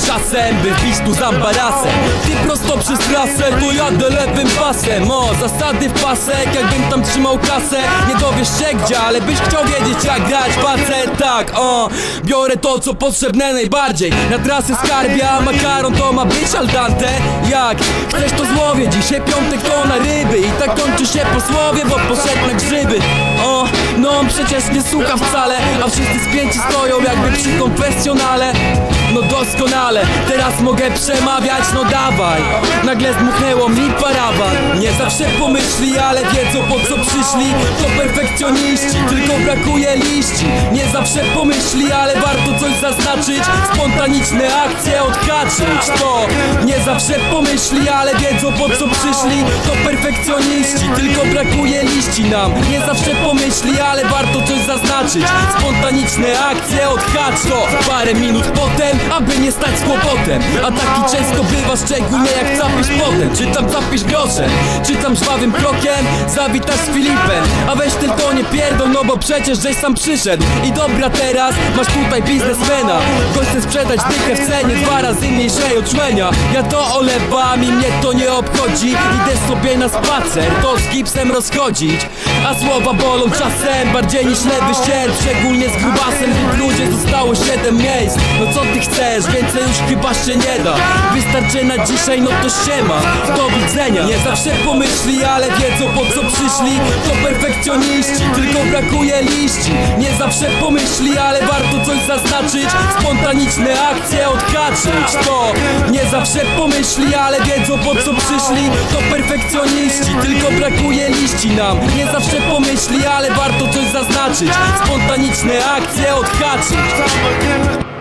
zęby wbić tu zambarasem Ty prosto przez trasę, to jadę lewym pasem. O, zasady w pasek, jakbym tam trzymał kasę. Nie dowiesz się gdzie, ale byś chciał wiedzieć jak grać facet Tak, o, biorę to co potrzebne najbardziej. Na trasę skarbia, makaron to ma być al dente. Jak chcesz to złowię, dzisiaj piątek to na ryby I tak kończy się posłowie, bo poszedł na grzyby no on przecież nie słucha wcale A wszyscy spięci stoją jakby przy konfesjonale. No doskonale, teraz mogę przemawiać, no dawaj. Nagle zdmuchnęło mi parawan zawsze pomyśli, ale wiedzą po co przyszli. To perfekcjoniści, tylko brakuje liści. Nie zawsze pomyśli, ale warto coś zaznaczyć. Spontaniczne akcje odhaczyć To. Nie zawsze pomyśli, ale wiedzą po co przyszli. To perfekcjoniści, tylko brakuje liści nam. Nie zawsze pomyśli, ale warto coś zaznaczyć. Spontaniczne akcje odhacz to. Parę minut potem, aby nie stać z kłopotem. A taki często bywa, szczególnie jak capisz potem. Czy tam capisz groszem, czy tam żwawym krokiem. Zawitasz z Filipem, a weź tylko nie pierdol No bo przecież żeś sam przyszedł. I dobra teraz, masz tutaj biznesmena. Gość chce sprzedać dykę w cenie Dwa razy mniejszej od Ja to olewam i mnie to nie obchodzi. Idę sobie na spacer, to z gipsem rozchodzić. A słowa bolą czasem bardziej niż lewy ścierp Szczególnie z grubasem, ludzie zostało siedem miejsc. No co ty chcesz, więcej już chyba się nie da. Wystarczy na dzisiaj, no to siema. Do widzenia. Nie zawsze pomyśli, ale wiedzą po co przyszli To perfekcjoniści, tylko brakuje liści. Nie zawsze pomyśli, ale warto coś zaznaczyć. Spontaniczne akcje odhaczyć To. Nie zawsze pomyśli, ale wiedzą po co przyszli. To perfekcjoniści, tylko brakuje liści nam. Nie zawsze pomyśli, ale warto coś zaznaczyć. Spontaniczne akcje odhaczyć